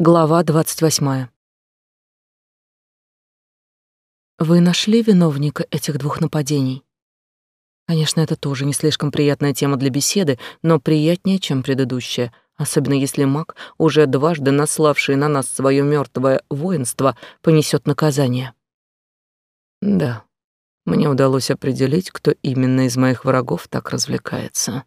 Глава двадцать восьмая. Вы нашли виновника этих двух нападений? Конечно, это тоже не слишком приятная тема для беседы, но приятнее, чем предыдущая, особенно если маг, уже дважды наславший на нас свое мертвое воинство, понесет наказание. Да, мне удалось определить, кто именно из моих врагов так развлекается.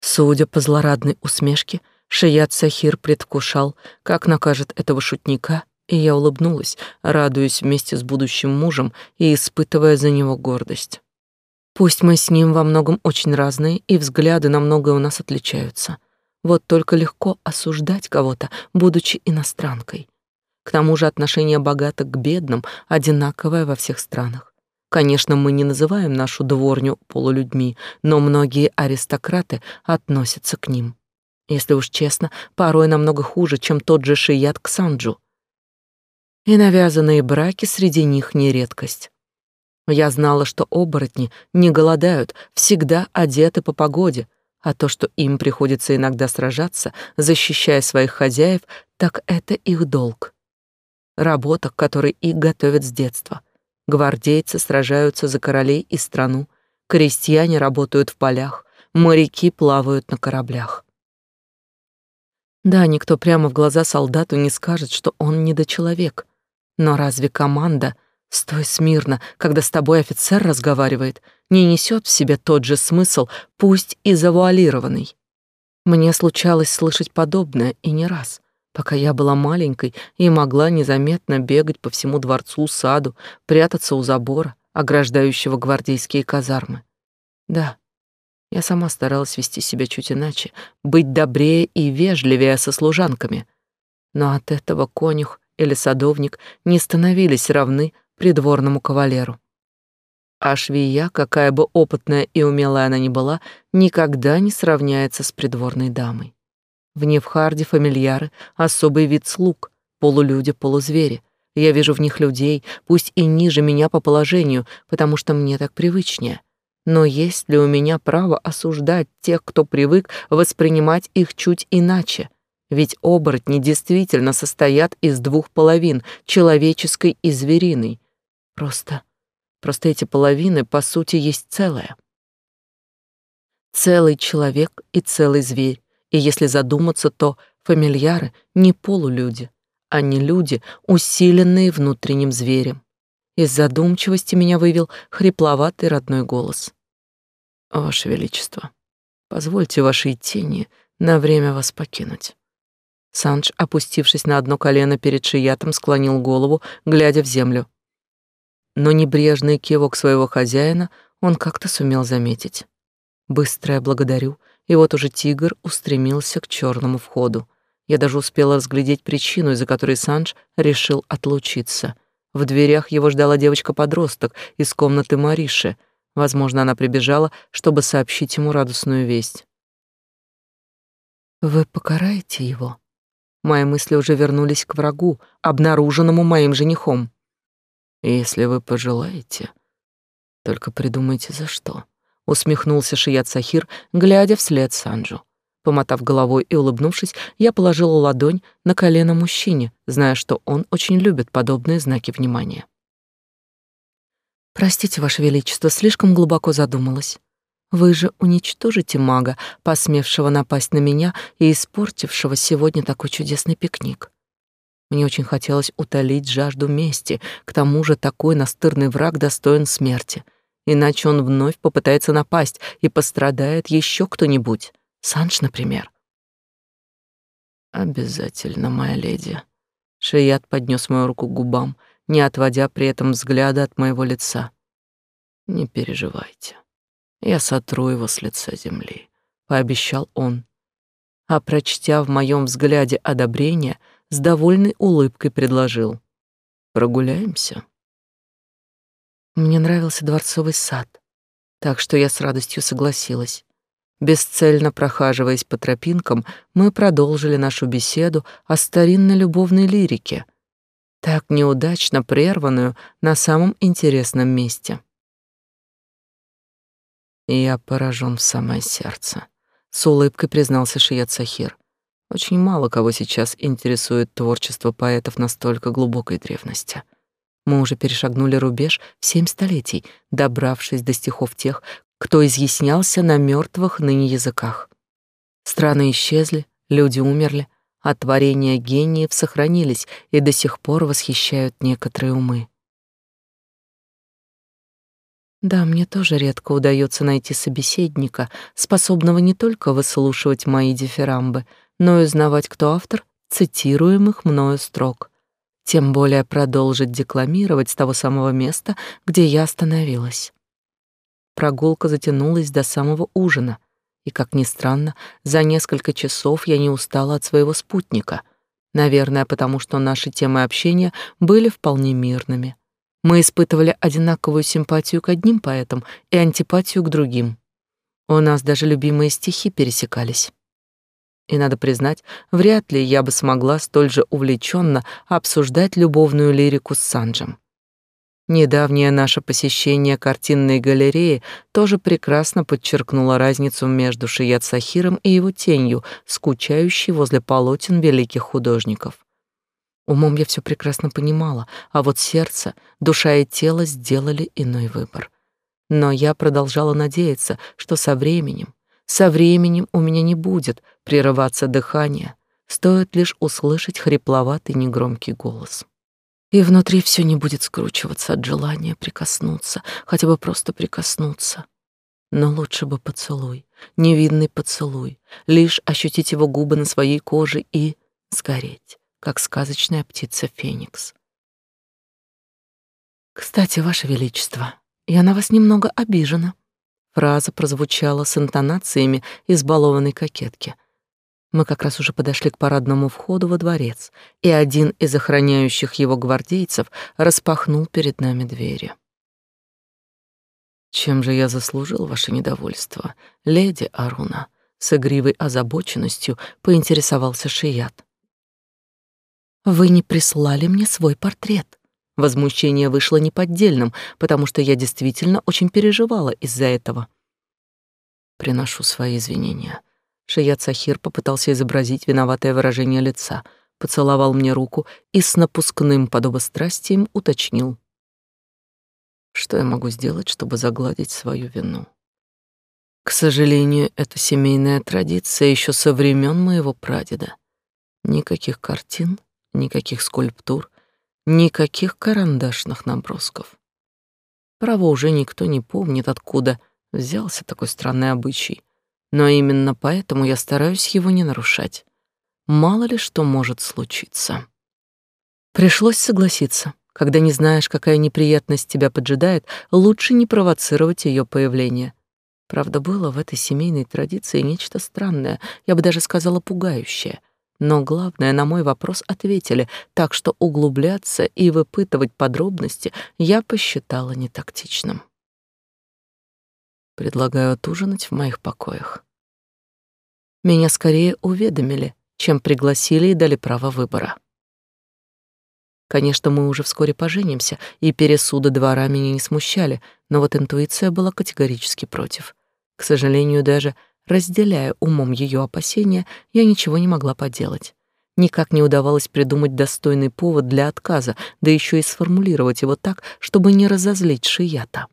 Судя по злорадной усмешке, Шият Сахир предвкушал, как накажет этого шутника, и я улыбнулась, радуясь вместе с будущим мужем и испытывая за него гордость. Пусть мы с ним во многом очень разные, и взгляды на многое у нас отличаются. Вот только легко осуждать кого-то, будучи иностранкой. К тому же отношение богатых к бедным одинаковое во всех странах. Конечно, мы не называем нашу дворню полулюдьми, но многие аристократы относятся к ним. Если уж честно, порой намного хуже, чем тот же Шият Ксанджу. И навязанные браки среди них не редкость. Я знала, что оборотни не голодают, всегда одеты по погоде, а то, что им приходится иногда сражаться, защищая своих хозяев, так это их долг. Работа, к которой их готовят с детства. Гвардейцы сражаются за королей и страну, крестьяне работают в полях, моряки плавают на кораблях. Да, никто прямо в глаза солдату не скажет, что он недочеловек. Но разве команда «Стой смирно, когда с тобой офицер разговаривает» не несет в себе тот же смысл, пусть и завуалированный? Мне случалось слышать подобное и не раз, пока я была маленькой и могла незаметно бегать по всему дворцу, саду, прятаться у забора, ограждающего гвардейские казармы. Да, я сама старалась вести себя чуть иначе, быть добрее и вежливее со служанками. Но от этого конюх или садовник не становились равны придворному кавалеру. А швея, какая бы опытная и умелая она ни была, никогда не сравняется с придворной дамой. В Невхарде фамильяры — особый вид слуг, полулюди-полузвери. Я вижу в них людей, пусть и ниже меня по положению, потому что мне так привычнее — но есть ли у меня право осуждать тех, кто привык воспринимать их чуть иначе? Ведь оборотни действительно состоят из двух половин, человеческой и звериной. Просто, просто эти половины, по сути, есть целое. Целый человек и целый зверь. И если задуматься, то фамильяры не полулюди, а не люди, усиленные внутренним зверем. Из задумчивости меня вывел хрипловатый родной голос. «Ваше Величество, позвольте вашей тени на время вас покинуть». Санж, опустившись на одно колено перед Шиятом, склонил голову, глядя в землю. Но небрежный кивок своего хозяина он как-то сумел заметить. Быстрое благодарю, и вот уже тигр устремился к черному входу. Я даже успела разглядеть причину, из-за которой Санж решил отлучиться — в дверях его ждала девочка-подросток из комнаты Мариши. Возможно, она прибежала, чтобы сообщить ему радостную весть. «Вы покараете его?» Мои мысли уже вернулись к врагу, обнаруженному моим женихом. «Если вы пожелаете, только придумайте за что», — усмехнулся Шият Сахир, глядя вслед Санджу. Помотав головой и улыбнувшись, я положила ладонь на колено мужчине, зная, что он очень любит подобные знаки внимания. Простите, ваше величество, слишком глубоко задумалась. Вы же уничтожите мага, посмевшего напасть на меня и испортившего сегодня такой чудесный пикник. Мне очень хотелось утолить жажду мести, к тому же такой настырный враг достоин смерти, иначе он вновь попытается напасть и пострадает еще кто-нибудь. Санж, например. Обязательно, моя леди. Шият поднес мою руку к губам, не отводя при этом взгляда от моего лица. Не переживайте. Я сотру его с лица земли, пообещал он. А прочтя в моем взгляде одобрение, с довольной улыбкой предложил: "Прогуляемся". Мне нравился дворцовый сад, так что я с радостью согласилась. Бесцельно прохаживаясь по тропинкам, мы продолжили нашу беседу о старинной любовной лирике, так неудачно прерванную на самом интересном месте. «Я поражен в самое сердце», — с улыбкой признался Шият Сахир. Очень мало кого сейчас интересует творчество поэтов настолько глубокой древности. Мы уже перешагнули рубеж в семь столетий, добравшись до стихов тех, кто изъяснялся на мертвых ныне языках. Страны исчезли, люди умерли, а творения гениев сохранились и до сих пор восхищают некоторые умы. Да, мне тоже редко удается найти собеседника, способного не только выслушивать мои дифирамбы, но и узнавать, кто автор цитируемых мною строк. Тем более продолжить декламировать с того самого места, где я остановилась. Прогулка затянулась до самого ужина, и, как ни странно, за несколько часов я не устала от своего спутника. Наверное, потому что наши темы общения были вполне мирными. Мы испытывали одинаковую симпатию к одним поэтам и антипатию к другим. У нас даже любимые стихи пересекались. И надо признать, вряд ли я бы смогла столь же увлеченно обсуждать любовную лирику с Санджем. Недавнее наше посещение картинной галереи тоже прекрасно подчеркнуло разницу между Шият Сахиром и его тенью, скучающей возле полотен великих художников. Умом я все прекрасно понимала, а вот сердце, душа и тело сделали иной выбор. Но я продолжала надеяться, что со временем, со временем у меня не будет прерываться дыхание, стоит лишь услышать хрипловатый негромкий голос. И внутри все не будет скручиваться от желания прикоснуться, хотя бы просто прикоснуться. Но лучше бы поцелуй, невинный поцелуй, лишь ощутить его губы на своей коже и сгореть как сказочная птица Феникс. Кстати, ваше величество, я на вас немного обижена. Фраза прозвучала с интонациями избалованной кокетки. Мы как раз уже подошли к парадному входу во дворец, и один из охраняющих его гвардейцев распахнул перед нами двери. Чем же я заслужил ваше недовольство, леди Аруна? С игривой озабоченностью поинтересовался Шият. Вы не прислали мне свой портрет. Возмущение вышло неподдельным, потому что я действительно очень переживала из-за этого. Приношу свои извинения. Шият Сахир попытался изобразить виноватое выражение лица, поцеловал мне руку и с напускным подобострастием уточнил. Что я могу сделать, чтобы загладить свою вину? К сожалению, это семейная традиция еще со времен моего прадеда. Никаких картин, никаких скульптур, никаких карандашных набросков. Право уже никто не помнит, откуда взялся такой странный обычай, но именно поэтому я стараюсь его не нарушать. Мало ли что может случиться. Пришлось согласиться. Когда не знаешь, какая неприятность тебя поджидает, лучше не провоцировать ее появление. Правда, было в этой семейной традиции нечто странное, я бы даже сказала пугающее — но главное, на мой вопрос ответили, так что углубляться и выпытывать подробности я посчитала нетактичным. Предлагаю отужинать в моих покоях. Меня скорее уведомили, чем пригласили и дали право выбора. Конечно, мы уже вскоре поженимся, и пересуды двора меня не смущали, но вот интуиция была категорически против. К сожалению, даже Разделяя умом ее опасения, я ничего не могла поделать. Никак не удавалось придумать достойный повод для отказа, да еще и сформулировать его так, чтобы не разозлить Шията.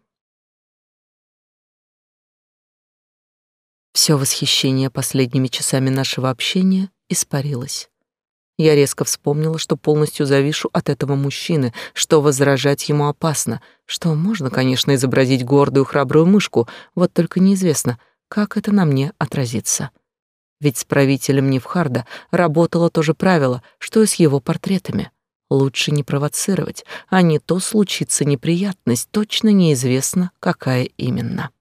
Все восхищение последними часами нашего общения испарилось. Я резко вспомнила, что полностью завишу от этого мужчины, что возражать ему опасно, что можно, конечно, изобразить гордую храбрую мышку, вот только неизвестно — как это на мне отразится. Ведь с правителем Невхарда работало то же правило, что и с его портретами. Лучше не провоцировать, а не то случится неприятность, точно неизвестно, какая именно.